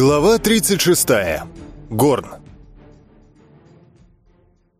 Глава 36. Горн.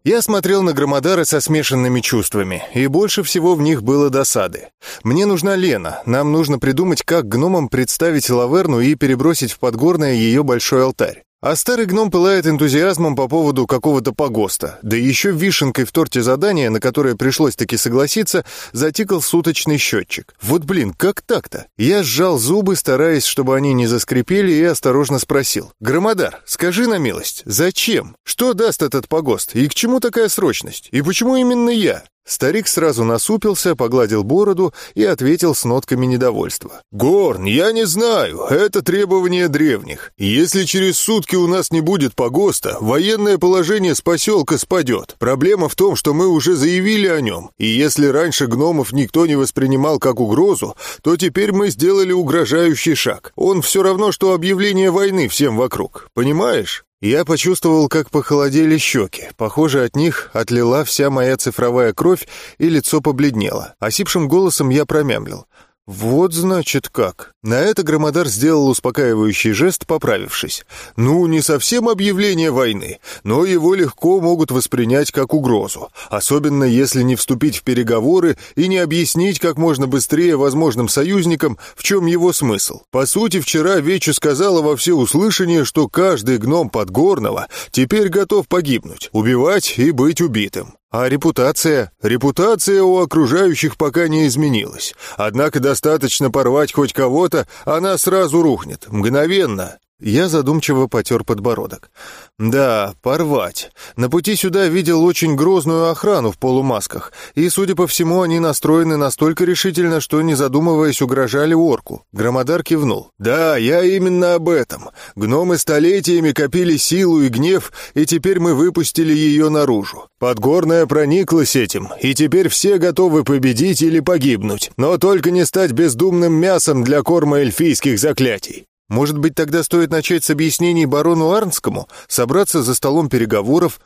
Я смотрел на Громодара со смешанными чувствами, и больше всего в них было досады. Мне нужна Лена, нам нужно придумать, как гномам представить Лаверну и перебросить в Подгорное ее большой алтарь. А старый гном пылает энтузиазмом по поводу какого-то погоста. Да еще вишенкой в торте задания, на которое пришлось таки согласиться, затикал суточный счетчик. Вот блин, как так-то? Я сжал зубы, стараясь, чтобы они не заскрипели, и осторожно спросил. «Громодар, скажи на милость, зачем? Что даст этот погост? И к чему такая срочность? И почему именно я?» Старик сразу насупился, погладил бороду и ответил с нотками недовольства. «Горн, я не знаю, это требование древних. Если через сутки у нас не будет погоста, военное положение с поселка спадет. Проблема в том, что мы уже заявили о нем, и если раньше гномов никто не воспринимал как угрозу, то теперь мы сделали угрожающий шаг. Он все равно, что объявление войны всем вокруг. Понимаешь?» Я почувствовал, как похолодели щеки. Похоже, от них отлила вся моя цифровая кровь, и лицо побледнело. Осипшим голосом я промямлил. «Вот, значит, как». На это Громодар сделал успокаивающий жест, поправившись. «Ну, не совсем объявление войны, но его легко могут воспринять как угрозу, особенно если не вступить в переговоры и не объяснить как можно быстрее возможным союзникам, в чем его смысл. По сути, вчера Вечу сказала во всеуслышание, что каждый гном Подгорного теперь готов погибнуть, убивать и быть убитым. А репутация? Репутация у окружающих пока не изменилась. Однако достаточно порвать хоть кого-то, она сразу рухнет, мгновенно. Я задумчиво потер подбородок. Да, порвать. На пути сюда видел очень грозную охрану в полумасках, и, судя по всему, они настроены настолько решительно, что, не задумываясь, угрожали орку. Громодар кивнул. Да, я именно об этом. Гномы столетиями копили силу и гнев, и теперь мы выпустили ее наружу. Подгорная прониклась этим, и теперь все готовы победить или погибнуть, но только не стать бездумным мясом для корма эльфийских заклятий. Может быть, тогда стоит начать с объяснений барону Арнскому, собраться за столом переговоров,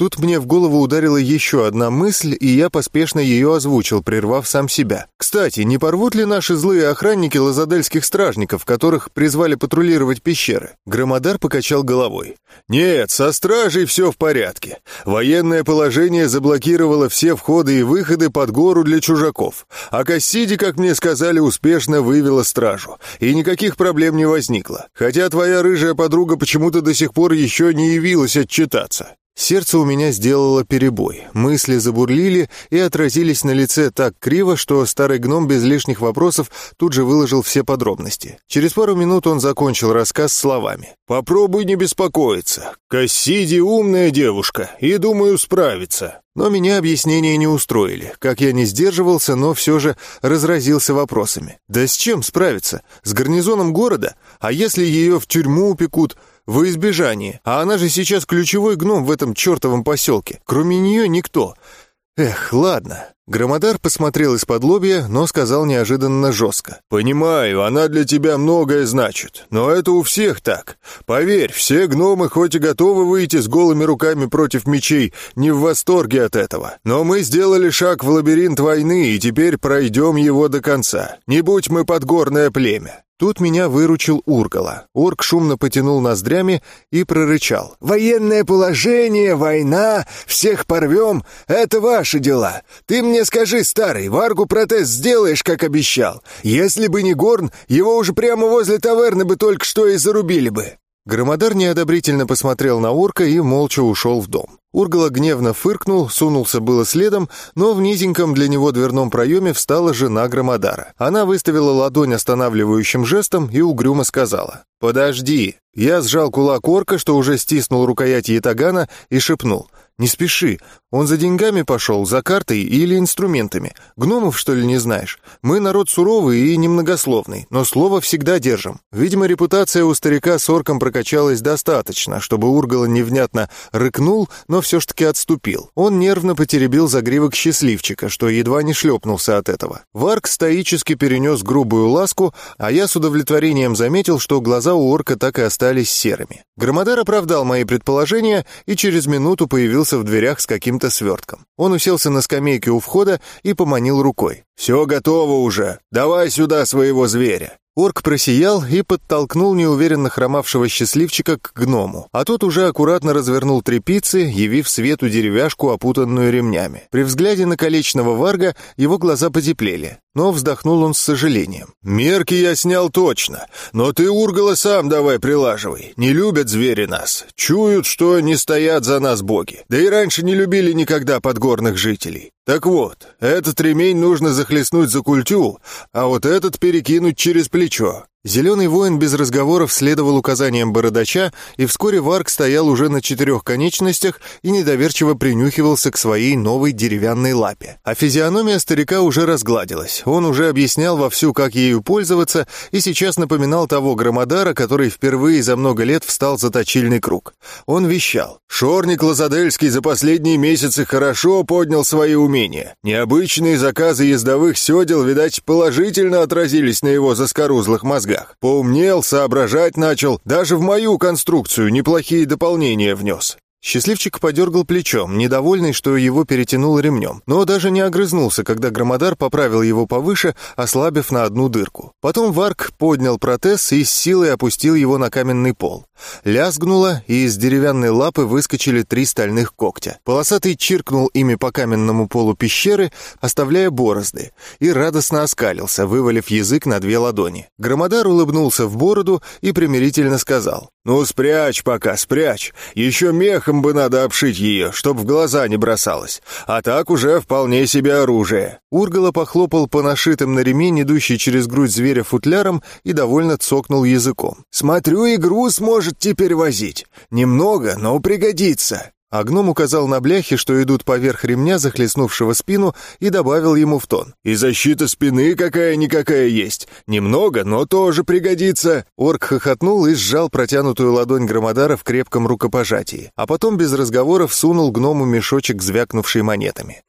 Тут мне в голову ударила еще одна мысль, и я поспешно ее озвучил, прервав сам себя. Кстати, не порвут ли наши злые охранники лазадельских стражников, которых призвали патрулировать пещеры? Громодар покачал головой. Нет, со стражей все в порядке. Военное положение заблокировало все входы и выходы под гору для чужаков. А Кассиди, как мне сказали, успешно вывела стражу. И никаких проблем не возникло. Хотя твоя рыжая подруга почему-то до сих пор еще не явилась отчитаться. Сердце у меня сделало перебой. Мысли забурлили и отразились на лице так криво, что старый гном без лишних вопросов тут же выложил все подробности. Через пару минут он закончил рассказ словами. «Попробуй не беспокоиться. Кассиди умная девушка и, думаю, справится». Но меня объяснения не устроили. Как я не сдерживался, но все же разразился вопросами. «Да с чем справиться? С гарнизоном города? А если ее в тюрьму упекут? Во избежание. А она же сейчас ключевой гном в этом чертовом поселке. Кроме нее никто. Эх, ладно. Громодар посмотрел из-под лобья, но сказал неожиданно жестко. «Понимаю, она для тебя многое значит, но это у всех так. Поверь, все гномы хоть и готовы выйти с голыми руками против мечей, не в восторге от этого. Но мы сделали шаг в лабиринт войны и теперь пройдем его до конца. Не будь мы подгорное племя. Тут меня выручил Ургала. Орк шумно потянул ноздрями и прорычал. «Военное положение, война, всех порвем — это ваши дела. Ты мне скажи, старый, Варгу протез сделаешь, как обещал. Если бы не Горн, его уже прямо возле таверны бы только что и зарубили бы». Громодар неодобрительно посмотрел на орка и молча ушел в дом. Ургала гневно фыркнул, сунулся было следом, но в низеньком для него дверном проеме встала жена Громодара. Она выставила ладонь останавливающим жестом и угрюмо сказала «Подожди». Я сжал кулак орка, что уже стиснул рукоять ятагана, и шепнул «Не спеши, он за деньгами пошел, за картой или инструментами. Гномов, что ли, не знаешь? Мы народ суровый и немногословный, но слово всегда держим. Видимо, репутация у старика с орком прокачалась достаточно, чтобы Ургала невнятно рыкнул, но все ж таки отступил. Он нервно потеребил загривок счастливчика, что едва не шлепнулся от этого. Варк стоически перенес грубую ласку, а я с удовлетворением заметил, что глаза у орка так и остались серыми. Громодар оправдал мои предположения и через минуту появился в дверях с каким каким-то свертком. Он уселся на скамейке у входа и поманил рукой. «Все готово уже. Давай сюда своего зверя». Орк просиял и подтолкнул неуверенно хромавшего счастливчика к гному, а тот уже аккуратно развернул трепицы, явив свету деревяшку, опутанную ремнями. При взгляде на колечного варга его глаза потеплели, но вздохнул он с сожалением. «Мерки я снял точно, но ты, Ургала, сам давай прилаживай. Не любят звери нас, чуют, что не стоят за нас боги. Да и раньше не любили никогда подгорных жителей. Так вот, этот ремень нужно захлестнуть за культю, а вот этот перекинуть через плечо. Зеленый воин без разговоров следовал указаниям бородача, и вскоре Варк стоял уже на четырех конечностях и недоверчиво принюхивался к своей новой деревянной лапе. А физиономия старика уже разгладилась. Он уже объяснял вовсю, как ею пользоваться, и сейчас напоминал того громодара, который впервые за много лет встал за точильный круг. Он вещал. «Шорник Лазадельский за последние месяцы хорошо поднял свои умения. Необычные заказы ездовых седел, видать, положительно отразились на его заскорузлых мозгах мозгах. Поумнел, соображать начал, даже в мою конструкцию неплохие дополнения внес. Счастливчик подергал плечом, недовольный, что его перетянул ремнем, но даже не огрызнулся, когда громодар поправил его повыше, ослабив на одну дырку. Потом Варк поднял протез и с силой опустил его на каменный пол. Лязгнуло, и из деревянной лапы выскочили три стальных когтя. Полосатый чиркнул ими по каменному полу пещеры, оставляя борозды, и радостно оскалился, вывалив язык на две ладони. Громодар улыбнулся в бороду и примирительно сказал, «Ну, спрячь пока, спрячь. Еще мехом бы надо обшить ее, чтоб в глаза не бросалось. А так уже вполне себе оружие». Ургала похлопал по нашитым на ремень, идущий через грудь зверя футляром, и довольно цокнул языком. «Смотрю, и груз может теперь возить. Немного, но пригодится». А гном указал на бляхи, что идут поверх ремня, захлестнувшего спину, и добавил ему в тон. «И защита спины какая-никакая есть. Немного, но тоже пригодится». Орк хохотнул и сжал протянутую ладонь Громодара в крепком рукопожатии, а потом без разговоров сунул гному мешочек, звякнувший монетами.